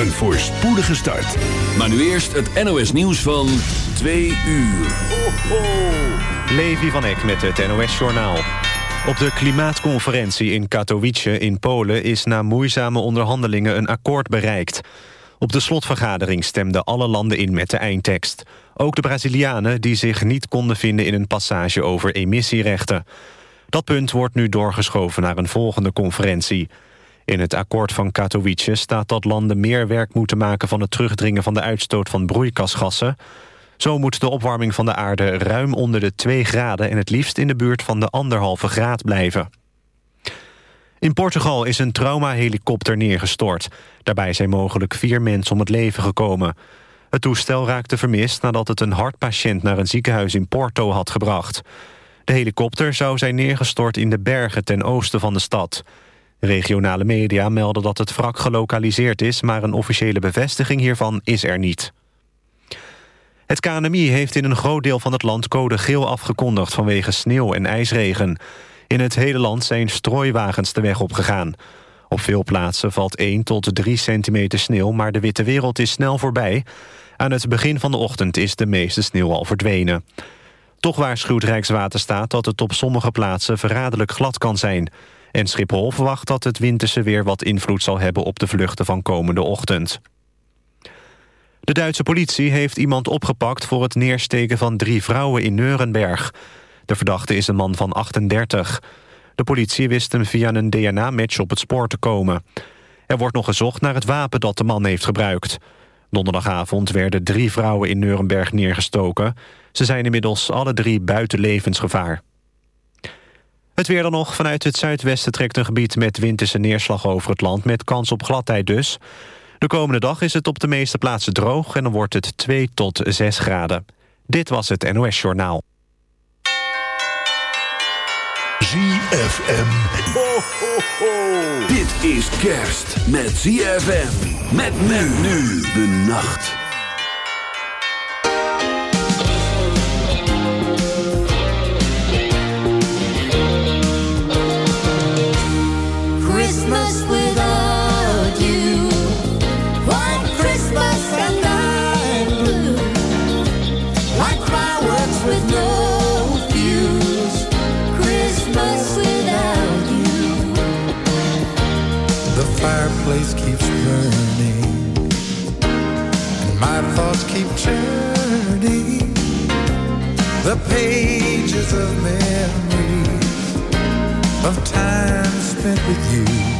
Een voorspoedige start. Maar nu eerst het NOS nieuws van 2 uur. Ho, ho. Levi van Eck met het NOS Journaal. Op de klimaatconferentie in Katowice in Polen... is na moeizame onderhandelingen een akkoord bereikt. Op de slotvergadering stemden alle landen in met de eindtekst. Ook de Brazilianen die zich niet konden vinden in een passage over emissierechten. Dat punt wordt nu doorgeschoven naar een volgende conferentie. In het akkoord van Katowice staat dat landen meer werk moeten maken... van het terugdringen van de uitstoot van broeikasgassen. Zo moet de opwarming van de aarde ruim onder de 2 graden... en het liefst in de buurt van de anderhalve graad blijven. In Portugal is een traumahelikopter neergestort. Daarbij zijn mogelijk vier mensen om het leven gekomen. Het toestel raakte vermist nadat het een hartpatiënt... naar een ziekenhuis in Porto had gebracht. De helikopter zou zijn neergestort in de bergen ten oosten van de stad... Regionale media melden dat het wrak gelokaliseerd is... maar een officiële bevestiging hiervan is er niet. Het KNMI heeft in een groot deel van het land code geel afgekondigd... vanwege sneeuw en ijsregen. In het hele land zijn strooiwagens de weg opgegaan. Op veel plaatsen valt 1 tot 3 centimeter sneeuw... maar de witte wereld is snel voorbij. Aan het begin van de ochtend is de meeste sneeuw al verdwenen. Toch waarschuwt Rijkswaterstaat dat het op sommige plaatsen verraderlijk glad kan zijn... En Schiphol verwacht dat het winterse weer wat invloed zal hebben... op de vluchten van komende ochtend. De Duitse politie heeft iemand opgepakt... voor het neersteken van drie vrouwen in Neurenberg. De verdachte is een man van 38. De politie wist hem via een DNA-match op het spoor te komen. Er wordt nog gezocht naar het wapen dat de man heeft gebruikt. Donderdagavond werden drie vrouwen in Neurenberg neergestoken. Ze zijn inmiddels alle drie buiten levensgevaar. Het weer dan nog. Vanuit het zuidwesten trekt een gebied met winterse neerslag over het land... met kans op gladheid dus. De komende dag is het op de meeste plaatsen droog... en dan wordt het 2 tot 6 graden. Dit was het NOS Journaal. ZFM. Ho, ho, ho. Dit is kerst met ZFM. Met men nu de nacht. Fireplace keeps burning, and my thoughts keep turning. The pages of memories of time spent with you.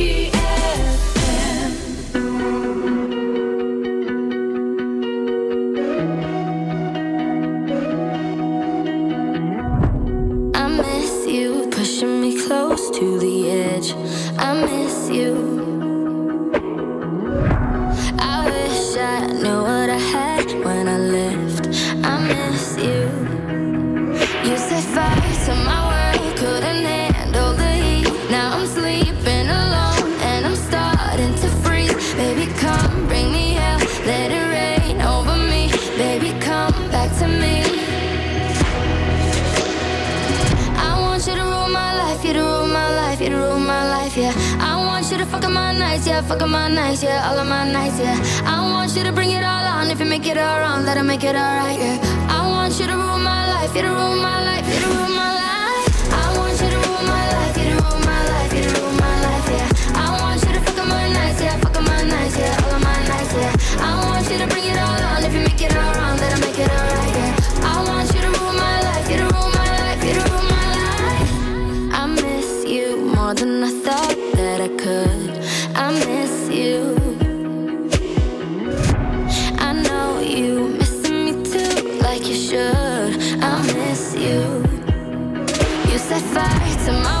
I miss you. I know you missing me too, like you should. I miss you. You set fire to my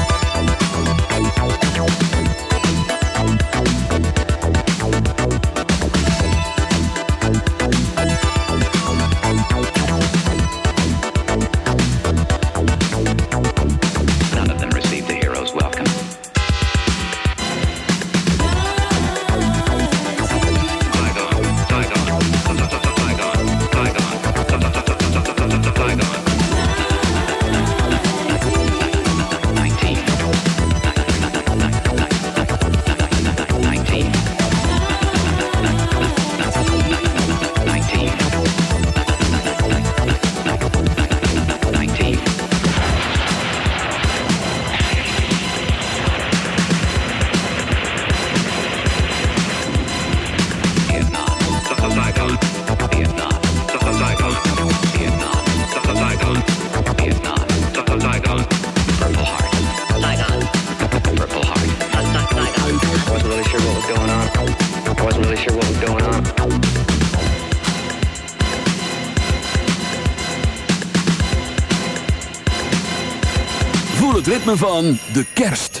Van de kerst.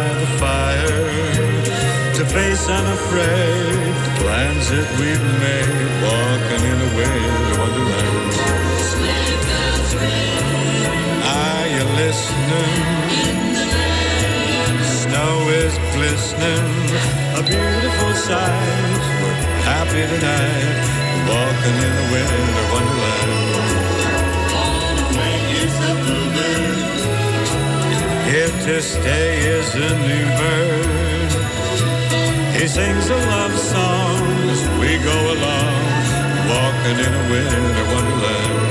face unafraid the plans that we've made, walking in a winter wonderland. Are you listening? Snow is glistening, a beautiful sight. We're happy tonight, walking in a winter wonderland. Here to stay is a new bird. Sings a love song as we go along, walking in a winter wonderland.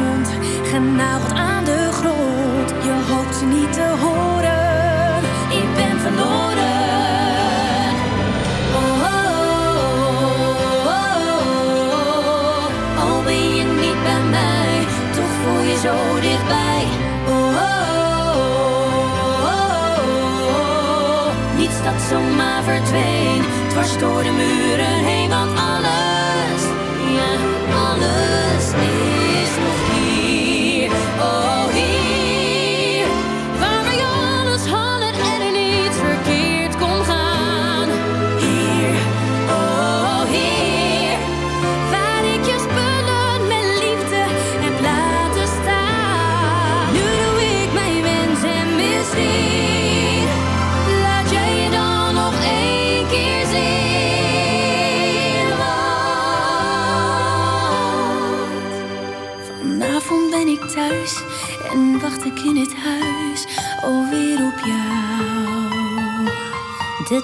genageld aan de grond. Je hoopt ze niet te horen. Ik ben verloren. Oh, oh, oh, oh. Al ben je niet bij mij, toch voel je zo dichtbij. Oh, oh. Niets dat zomaar verdween, dwars door de muren heen, want alles, ja, alles is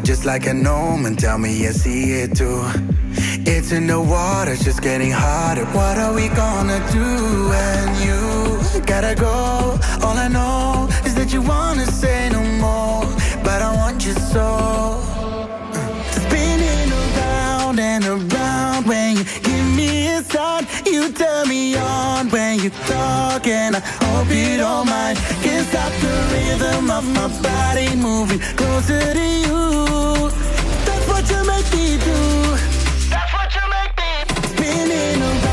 Over just like a gnome, and tell me you see it too. It's in the water, it's just getting hotter. What are we gonna do when you gotta go? All I know is that you wanna say no more, but I want you so. Spinning around and around when you give me a sign, you turn me on when you talk, and I hope you don't mind. Stop the rhythm of my body moving closer to you. That's what you make me do. That's what you make me. Spinning around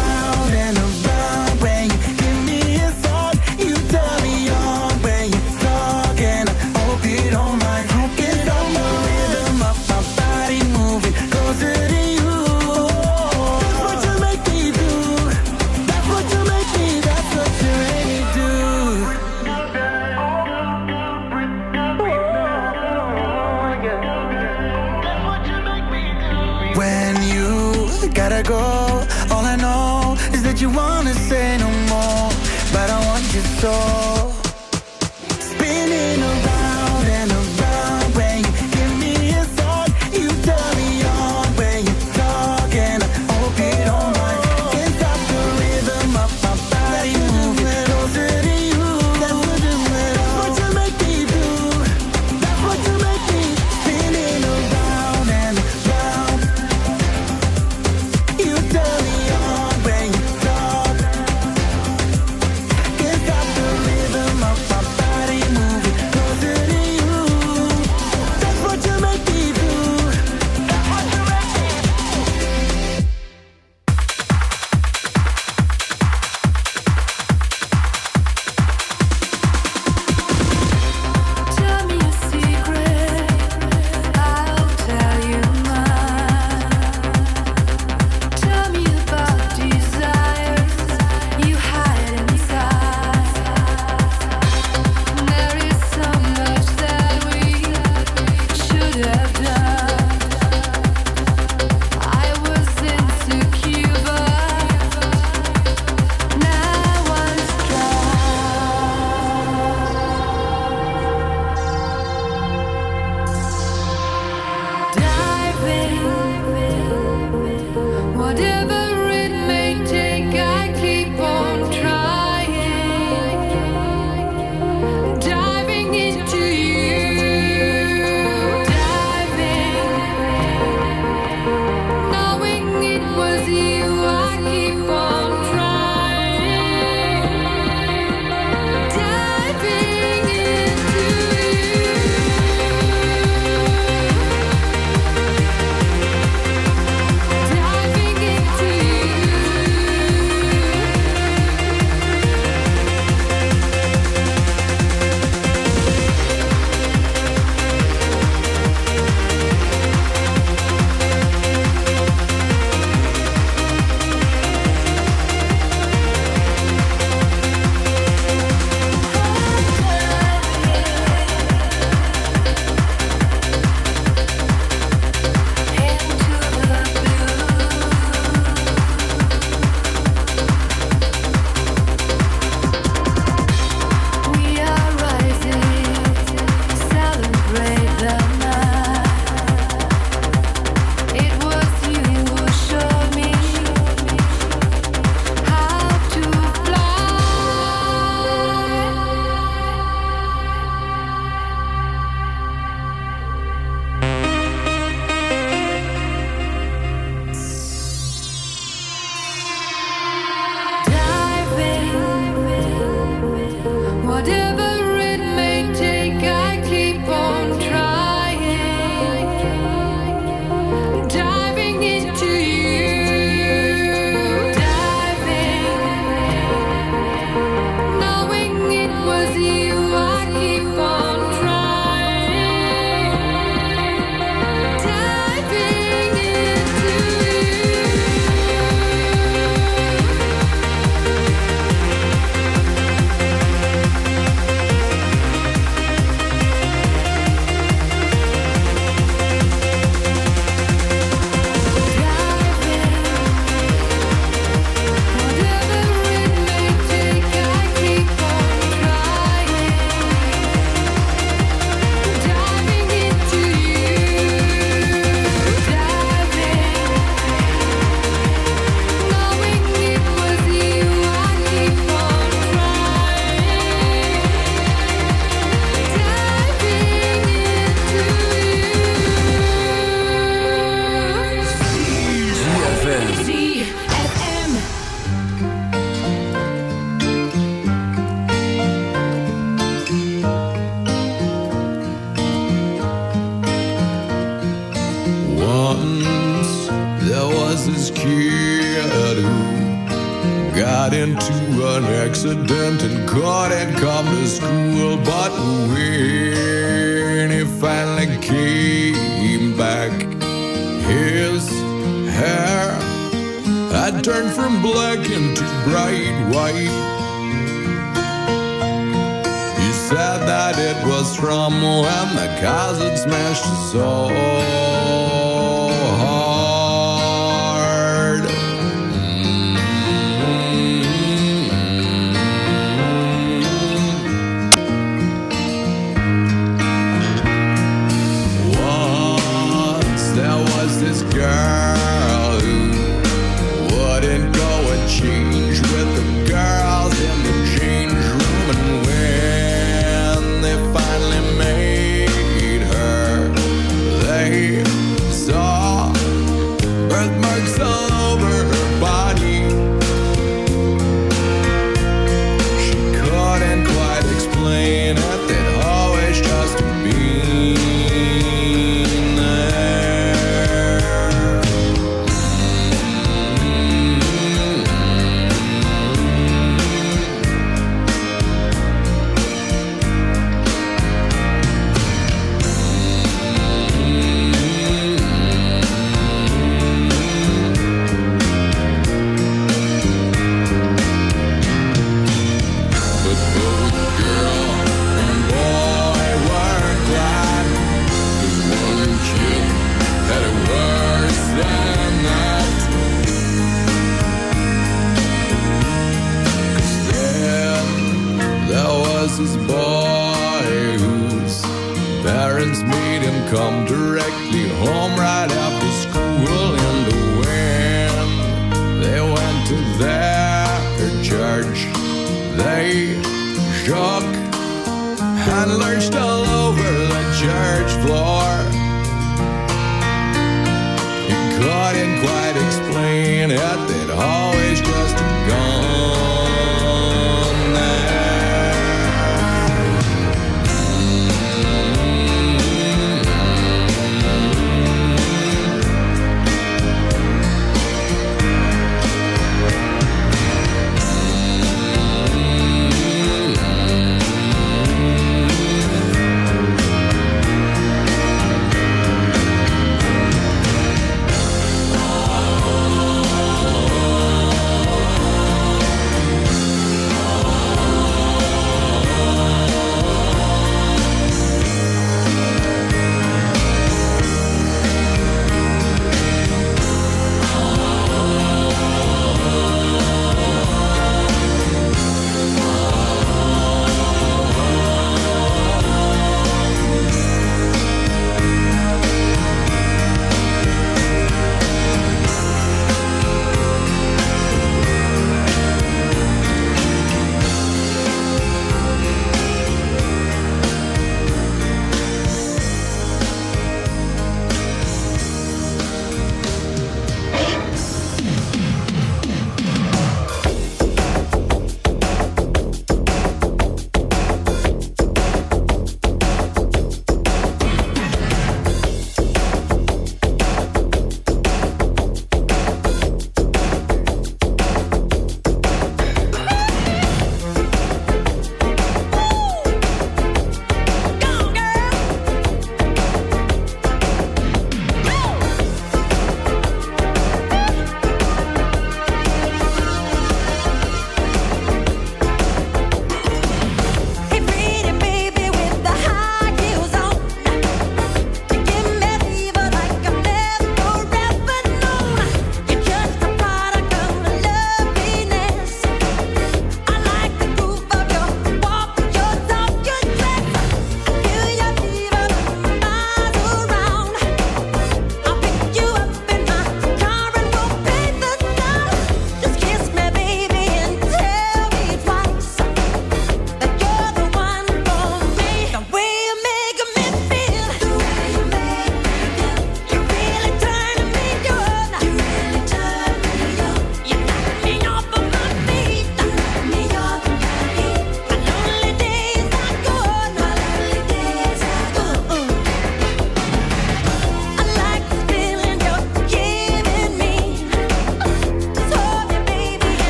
the cars had smashed his soul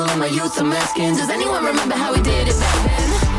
fuel in my youth, I'm asking, does anyone remember how we did it back then?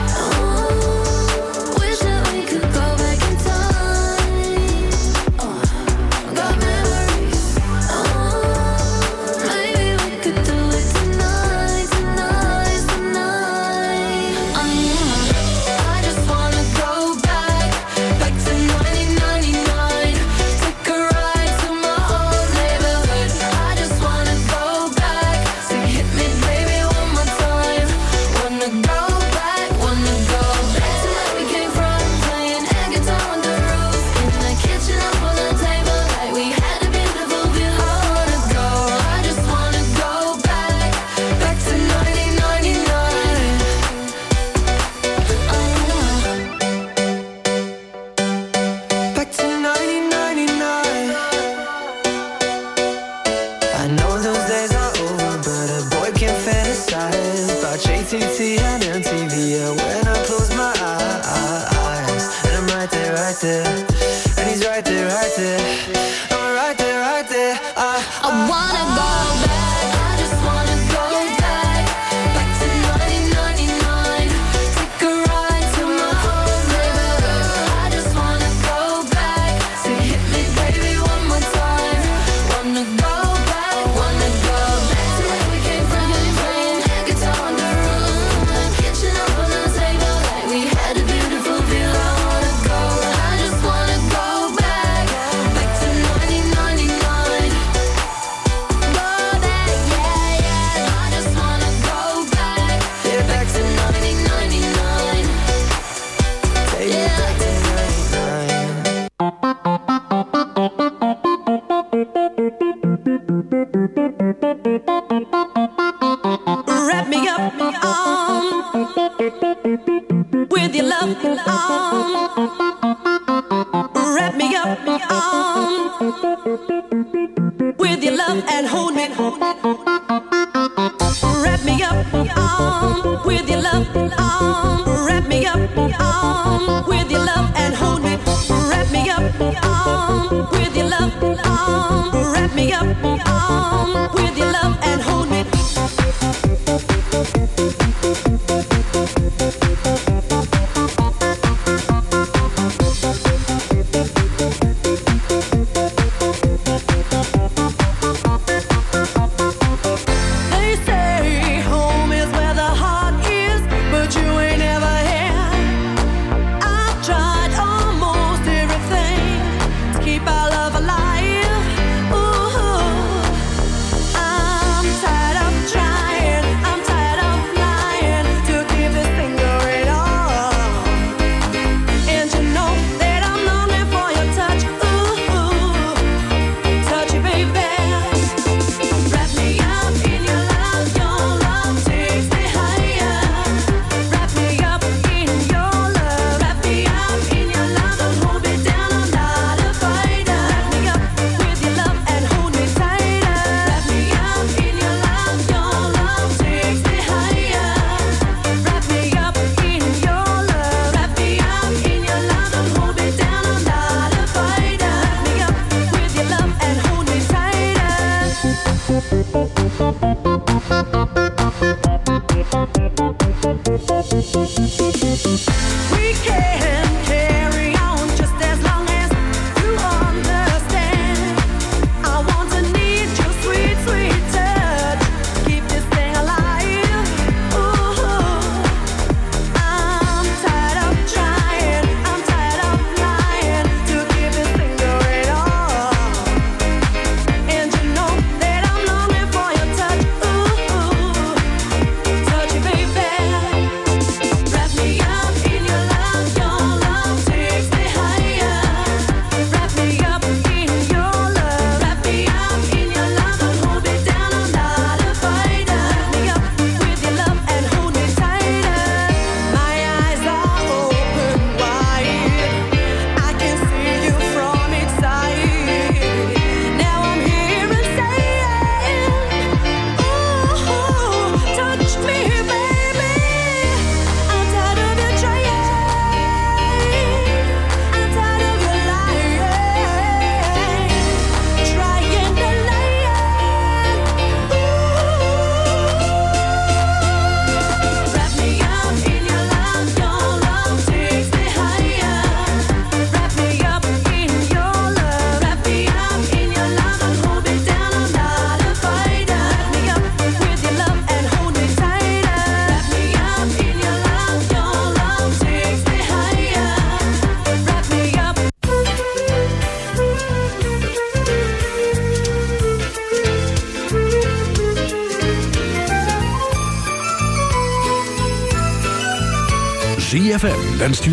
Thank